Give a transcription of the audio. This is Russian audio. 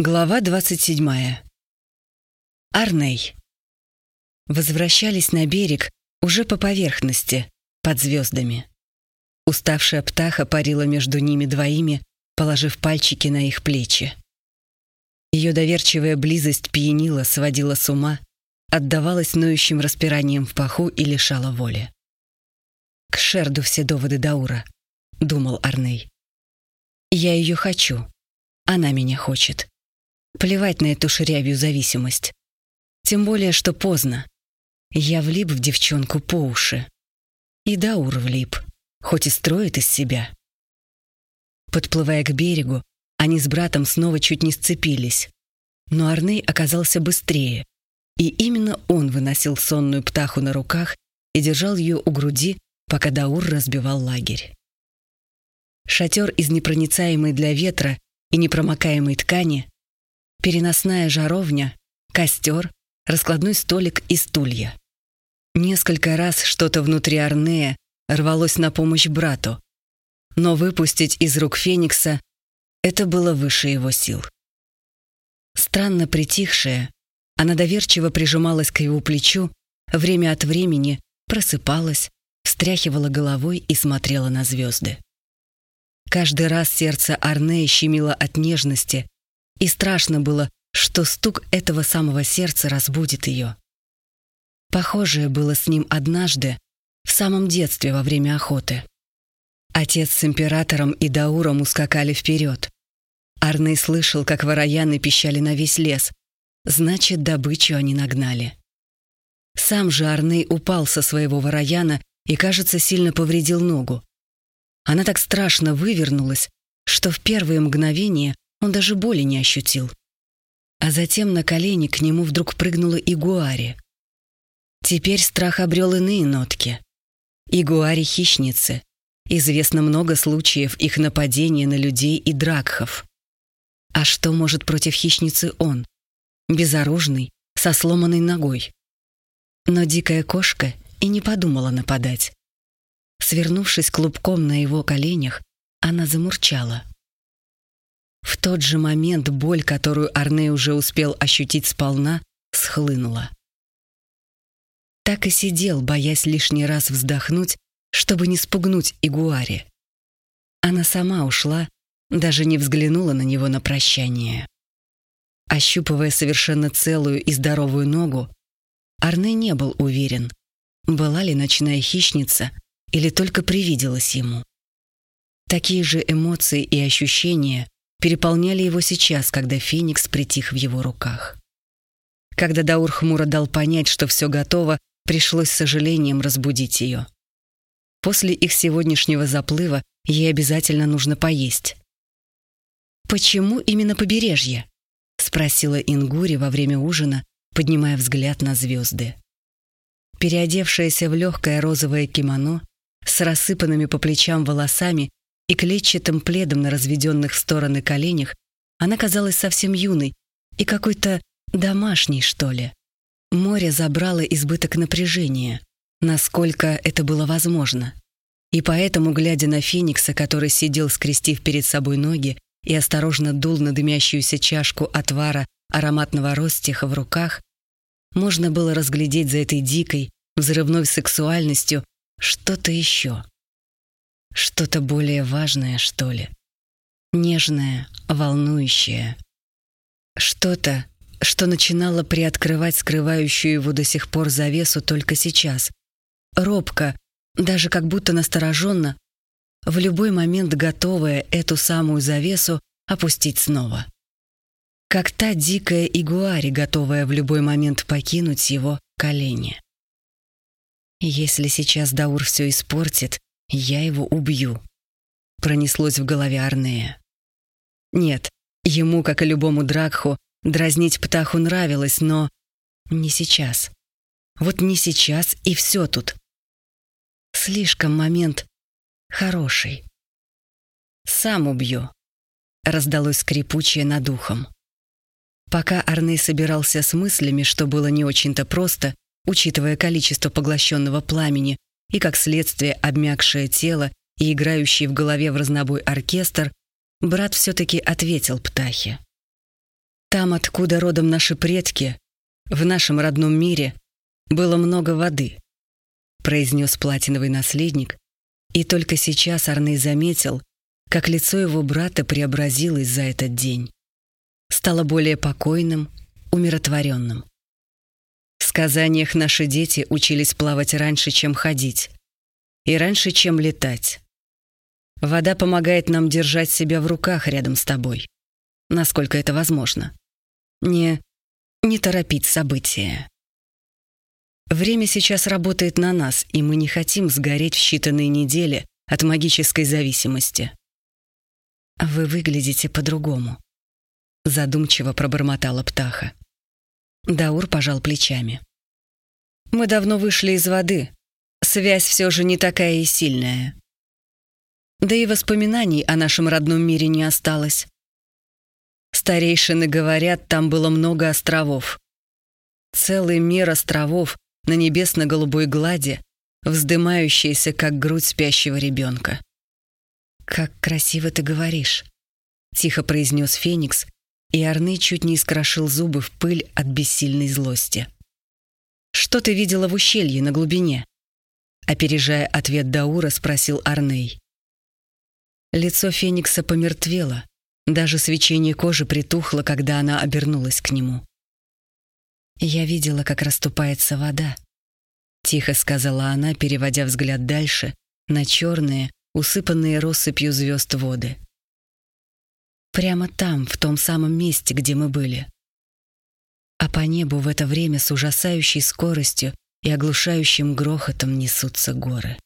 Глава 27. Арней. Возвращались на берег уже по поверхности, под звездами. Уставшая птаха парила между ними двоими, положив пальчики на их плечи. Ее доверчивая близость пьянила, сводила с ума, отдавалась ноющим распиранием в паху и лишала воли. «К Шерду все доводы Даура», — думал Арней. «Я ее хочу. Она меня хочет. Плевать на эту ширявью зависимость. Тем более, что поздно. Я влип в девчонку по уши. И Даур влип, хоть и строит из себя. Подплывая к берегу, они с братом снова чуть не сцепились. Но Арней оказался быстрее, и именно он выносил сонную птаху на руках и держал ее у груди, пока Даур разбивал лагерь. Шатер из непроницаемой для ветра и непромокаемой ткани переносная жаровня, костер, раскладной столик и стулья. Несколько раз что-то внутри Арнея рвалось на помощь брату, но выпустить из рук Феникса это было выше его сил. Странно притихшая, она доверчиво прижималась к его плечу, время от времени просыпалась, встряхивала головой и смотрела на звезды. Каждый раз сердце Арнея щемило от нежности, и страшно было, что стук этого самого сердца разбудит ее. Похожее было с ним однажды, в самом детстве во время охоты. Отец с императором и Дауром ускакали вперед. Арней слышал, как ворояны пищали на весь лес. Значит, добычу они нагнали. Сам же Арней упал со своего ворояна и, кажется, сильно повредил ногу. Она так страшно вывернулась, что в первые мгновения он даже боли не ощутил. А затем на колени к нему вдруг прыгнула игуари. Теперь страх обрел иные нотки. Игуари — хищницы. Известно много случаев их нападения на людей и дракхов. А что может против хищницы он? Безоружный, со сломанной ногой. Но дикая кошка и не подумала нападать. Свернувшись клубком на его коленях, она замурчала. В тот же момент боль, которую Арне уже успел ощутить сполна, схлынула. Так и сидел, боясь лишний раз вздохнуть, чтобы не спугнуть Игуари. Она сама ушла, даже не взглянула на него на прощание. Ощупывая совершенно целую и здоровую ногу, Арне не был уверен, была ли ночная хищница или только привиделась ему. Такие же эмоции и ощущения переполняли его сейчас, когда Феникс притих в его руках. Когда Даур хмуро дал понять, что все готово, пришлось с сожалением разбудить ее. После их сегодняшнего заплыва ей обязательно нужно поесть. «Почему именно побережье?» — спросила Ингури во время ужина, поднимая взгляд на звезды. Переодевшаяся в легкое розовое кимоно, с рассыпанными по плечам волосами и клетчатым пледом на разведенных в стороны коленях, она казалась совсем юной и какой-то домашней, что ли. Море забрало избыток напряжения, насколько это было возможно. И поэтому, глядя на Феникса, который сидел, скрестив перед собой ноги и осторожно дул на дымящуюся чашку отвара ароматного ростиха в руках, можно было разглядеть за этой дикой, взрывной сексуальностью что-то еще. Что-то более важное, что ли. Нежное, волнующее. Что-то, что начинало приоткрывать скрывающую его до сих пор завесу только сейчас. Робко, даже как будто настороженно, в любой момент готовая эту самую завесу опустить снова. Как та дикая игуари, готовая в любой момент покинуть его колени. Если сейчас Даур все испортит, «Я его убью», — пронеслось в голове Арнея. Нет, ему, как и любому Дракху, дразнить птаху нравилось, но не сейчас. Вот не сейчас, и все тут. Слишком момент хороший. «Сам убью», — раздалось скрипучее над ухом. Пока Арней собирался с мыслями, что было не очень-то просто, учитывая количество поглощенного пламени, и, как следствие, обмякшее тело и играющий в голове в разнобой оркестр, брат все-таки ответил птахе. Там, откуда родом наши предки, в нашем родном мире, было много воды, произнес платиновый наследник, и только сейчас Арней заметил, как лицо его брата преобразилось за этот день. Стало более покойным, умиротворенным. Сказаниях наши дети учились плавать раньше, чем ходить, и раньше, чем летать. Вода помогает нам держать себя в руках рядом с тобой, насколько это возможно. Не, не торопить события. Время сейчас работает на нас, и мы не хотим сгореть в считанные недели от магической зависимости. «Вы выглядите по-другому», — задумчиво пробормотала Птаха. Даур пожал плечами. «Мы давно вышли из воды. Связь все же не такая и сильная. Да и воспоминаний о нашем родном мире не осталось. Старейшины говорят, там было много островов. Целый мир островов на небесно-голубой глади, вздымающийся, как грудь спящего ребенка. «Как красиво ты говоришь», — тихо произнес Феникс, и Арны чуть не искрошил зубы в пыль от бессильной злости. «Что ты видела в ущелье на глубине?» Опережая ответ Даура, спросил Арней. Лицо Феникса помертвело, даже свечение кожи притухло, когда она обернулась к нему. «Я видела, как расступается вода», — тихо сказала она, переводя взгляд дальше, на черные, усыпанные россыпью звезд воды. Прямо там, в том самом месте, где мы были. А по небу в это время с ужасающей скоростью и оглушающим грохотом несутся горы.